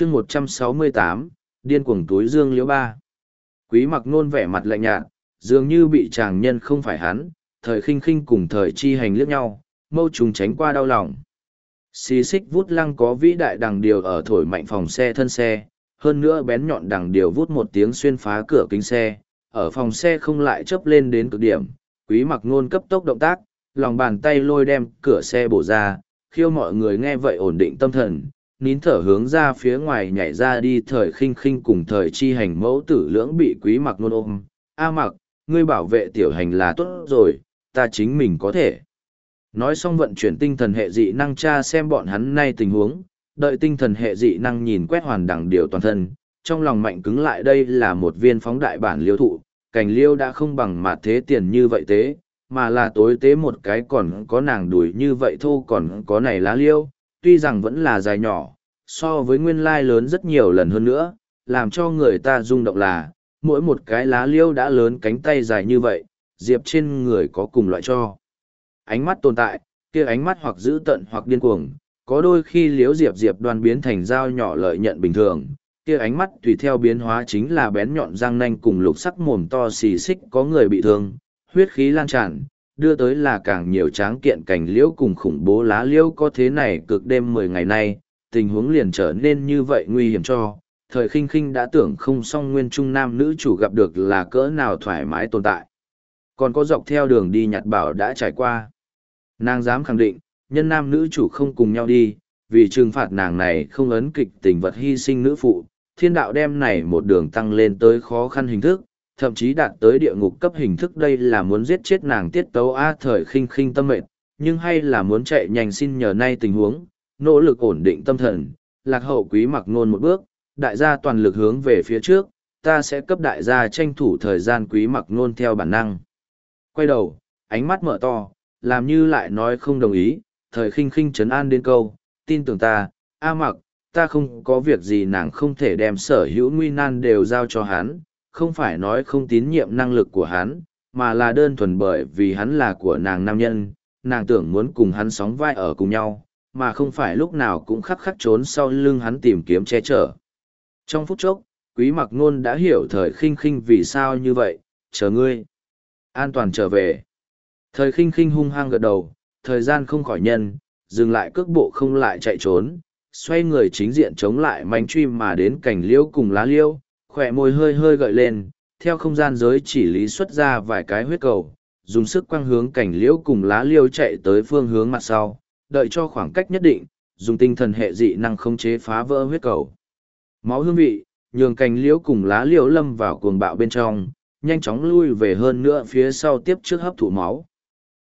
chương một trăm sáu mươi tám, điên cuồng túi dương liễu ba. Quý mặc nôn vẻ mặt lạnh nhạt, dường như bị chàng nhân không phải hắn, thời khinh khinh cùng thời chi hành liếc nhau, mâu trùng tránh qua đau lòng. Xì xích vút lăng có vĩ đại đằng điều ở thổi mạnh phòng xe thân xe, hơn nữa bén nhọn đằng điều vút một tiếng xuyên phá cửa kính xe, ở phòng xe không lại chớp lên đến cực điểm, quý mặc nôn cấp tốc động tác, lòng bàn tay lôi đem cửa xe bổ ra, khiêu mọi người nghe vậy ổn định tâm thần nín thở hướng ra phía ngoài nhảy ra đi thời khinh khinh cùng thời chi hành mẫu tử lưỡng bị quý mặc nôn ôm. A mặc ngươi bảo vệ tiểu hành là tốt rồi ta chính mình có thể. Nói xong vận chuyển tinh thần hệ dị năng tra xem bọn hắn nay tình huống đợi tinh thần hệ dị năng nhìn quét hoàn đẳng điều toàn thân trong lòng mạnh cứng lại đây là một viên phóng đại bản liêu thụ cành liêu đã không bằng mặt thế tiền như vậy tế mà là tối tế một cái còn có nàng đuổi như vậy thô còn có này lá liêu tuy rằng vẫn là dài nhỏ, so với nguyên lai lớn rất nhiều lần hơn nữa, làm cho người ta rung động là, mỗi một cái lá liêu đã lớn cánh tay dài như vậy, diệp trên người có cùng loại cho. Ánh mắt tồn tại, kia ánh mắt hoặc dữ tận hoặc điên cuồng, có đôi khi liếu diệp diệp đoan biến thành dao nhỏ lợi nhận bình thường, kia ánh mắt tùy theo biến hóa chính là bén nhọn răng nanh cùng lục sắc mồm to xì xích có người bị thương, huyết khí lan tràn, đưa tới là càng nhiều tráng kiện cảnh liễu cùng khủng bố lá liễu có thế này cực đêm mười ngày nay, tình huống liền trở nên như vậy nguy hiểm cho. Thời khinh khinh đã tưởng không song nguyên trung nam nữ chủ gặp được là cỡ nào thoải mái tồn tại. Còn có dọc theo đường đi nhặt bảo đã trải qua. Nàng dám khẳng định, nhân nam nữ chủ không cùng nhau đi, vì trừng phạt nàng này không ấn kịch tình vật hy sinh nữ phụ, thiên đạo đem này một đường tăng lên tới khó khăn hình thức, thậm chí đạt tới địa ngục cấp hình thức đây là muốn giết chết nàng tiết tấu a thời khinh khinh tâm mệt, nhưng hay là muốn chạy nhanh xin nhờ nay tình huống, nỗ lực ổn định tâm thần, lạc hậu quý mặc nôn một bước, đại gia toàn lực hướng về phía trước, ta sẽ cấp đại gia tranh thủ thời gian quý mặc nôn theo bản năng. Quay đầu, ánh mắt mở to, làm như lại nói không đồng ý, thời khinh khinh chấn an đến câu, tin tưởng ta, a mặc, ta không có việc gì nàng không thể đem sở hữu nguy nan đều giao cho hắn, không phải nói không tín nhiệm năng lực của hắn, mà là đơn thuần bởi vì hắn là của nàng nam nhân, nàng tưởng muốn cùng hắn sóng vai ở cùng nhau, mà không phải lúc nào cũng khắc khắc trốn sau lưng hắn tìm kiếm che chở. Trong phút chốc, quý mặc nôn đã hiểu thời khinh khinh vì sao như vậy, chờ ngươi. An toàn trở về. Thời khinh khinh hung hăng gật đầu, thời gian không khỏi nhân, dừng lại cước bộ không lại chạy trốn, xoay người chính diện chống lại manh truy mà đến cảnh liễu cùng lá liễu, khỏe môi hơi hơi gợi lên, theo không gian giới chỉ lý xuất ra vài cái huyết cầu, dùng sức quăng hướng cảnh liễu cùng lá liễu chạy tới phương hướng mặt sau, đợi cho khoảng cách nhất định, dùng tinh thần hệ dị năng không chế phá vỡ huyết cầu. Máu hương vị, nhường cành liễu cùng lá liễu lâm vào cuồng bạo bên trong, nhanh chóng lui về hơn nữa phía sau tiếp trước hấp thụ máu.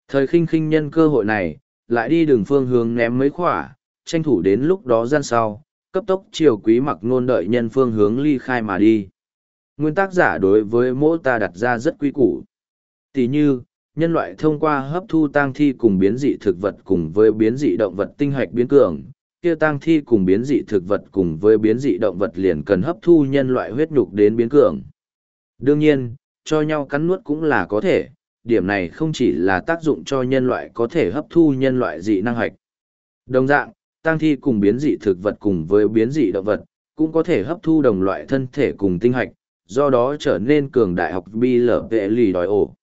Thời khinh khinh nhân cơ hội này, lại đi đường phương hướng ném mấy khỏa, tranh thủ đến lúc đó gian sau, cấp tốc chiều quý mặc nôn đợi nhân phương hướng ly khai mà đi. Nguyên tác giả đối với mỗi ta đặt ra rất quý củ. Tỷ như, nhân loại thông qua hấp thu tang thi cùng biến dị thực vật cùng với biến dị động vật tinh hạch biến cường, kia tang thi cùng biến dị thực vật cùng với biến dị động vật liền cần hấp thu nhân loại huyết nhục đến biến cường. Đương nhiên, cho nhau cắn nuốt cũng là có thể, điểm này không chỉ là tác dụng cho nhân loại có thể hấp thu nhân loại dị năng hạch. Đồng dạng, tang thi cùng biến dị thực vật cùng với biến dị động vật, cũng có thể hấp thu đồng loại thân thể cùng tinh hạch, do đó trở nên cường đại học bi lở vệ lì đòi ổ.